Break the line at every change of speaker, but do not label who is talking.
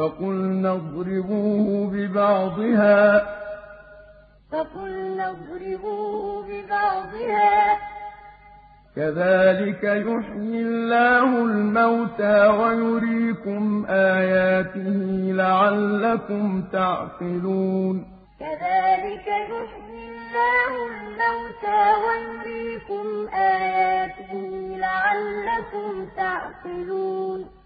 فَقُلْنَا اضْرِبُوهُ بِبَعْضِهَا. فقلنا اضربوه ببعضها ۚ. كَذَٰلِكَ يُحْيِي اللَّهُ الْمَوْتَىٰ وَيُرِيكُمْ آيَاتِهِ لَعَلَّكُمْ تَعْقِلُونَ.
كَذَٰلِكَ يُحْيِي اللَّهُ الْمَوْتَىٰ وَيُرِيكُمْ آيَاتِهِ لَعَلَّكُمْ تَعْقِلُونَ.